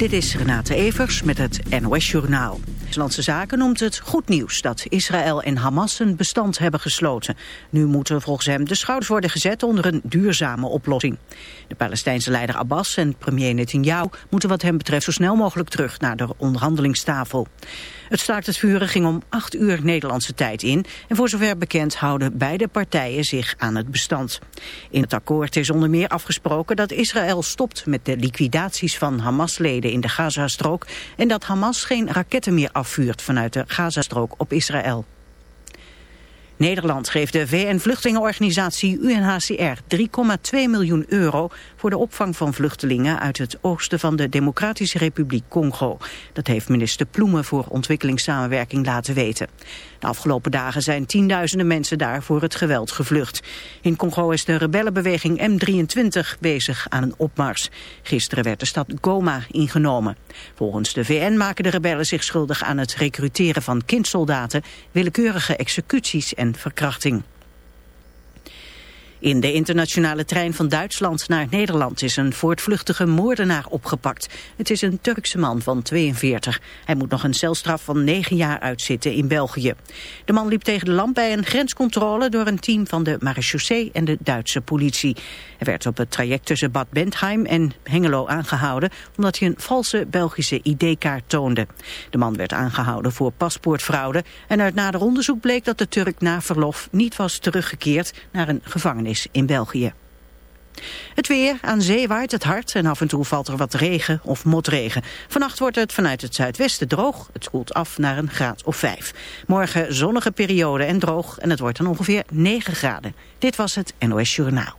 Dit is Renate Evers met het NOS Journaal. Nederlandse Zaken noemt het goed nieuws dat Israël en Hamas een bestand hebben gesloten. Nu moeten volgens hem de schouders worden gezet onder een duurzame oplossing. De Palestijnse leider Abbas en premier Netanyahu moeten wat hem betreft zo snel mogelijk terug naar de onderhandelingstafel. Het staakt het vuren ging om 8 uur Nederlandse tijd in en voor zover bekend houden beide partijen zich aan het bestand. In het akkoord is onder meer afgesproken dat Israël stopt met de liquidaties van Hamas-leden in de Gazastrook en dat Hamas geen raketten meer afvuurt vanuit de Gazastrook op Israël. Nederland geeft de VN-vluchtelingenorganisatie UNHCR 3,2 miljoen euro voor de opvang van vluchtelingen uit het oosten van de Democratische Republiek Congo. Dat heeft minister Ploemen voor ontwikkelingssamenwerking laten weten. De afgelopen dagen zijn tienduizenden mensen daar voor het geweld gevlucht. In Congo is de rebellenbeweging M23 bezig aan een opmars. Gisteren werd de stad Goma ingenomen. Volgens de VN maken de rebellen zich schuldig aan het recruteren van kindsoldaten, willekeurige executies en verkrachting. In de internationale trein van Duitsland naar Nederland is een voortvluchtige moordenaar opgepakt. Het is een Turkse man van 42. Hij moet nog een celstraf van 9 jaar uitzitten in België. De man liep tegen de lamp bij een grenscontrole door een team van de marechaussee en de Duitse politie. Hij werd op het traject tussen Bad Bentheim en Hengelo aangehouden omdat hij een valse Belgische ID-kaart toonde. De man werd aangehouden voor paspoortfraude en uit nader onderzoek bleek dat de Turk na verlof niet was teruggekeerd naar een gevangenis in België. Het weer, aan zee waait het hard en af en toe valt er wat regen of motregen. Vannacht wordt het vanuit het zuidwesten droog. Het koelt af naar een graad of 5. Morgen zonnige periode en droog en het wordt dan ongeveer 9 graden. Dit was het NOS Journaal.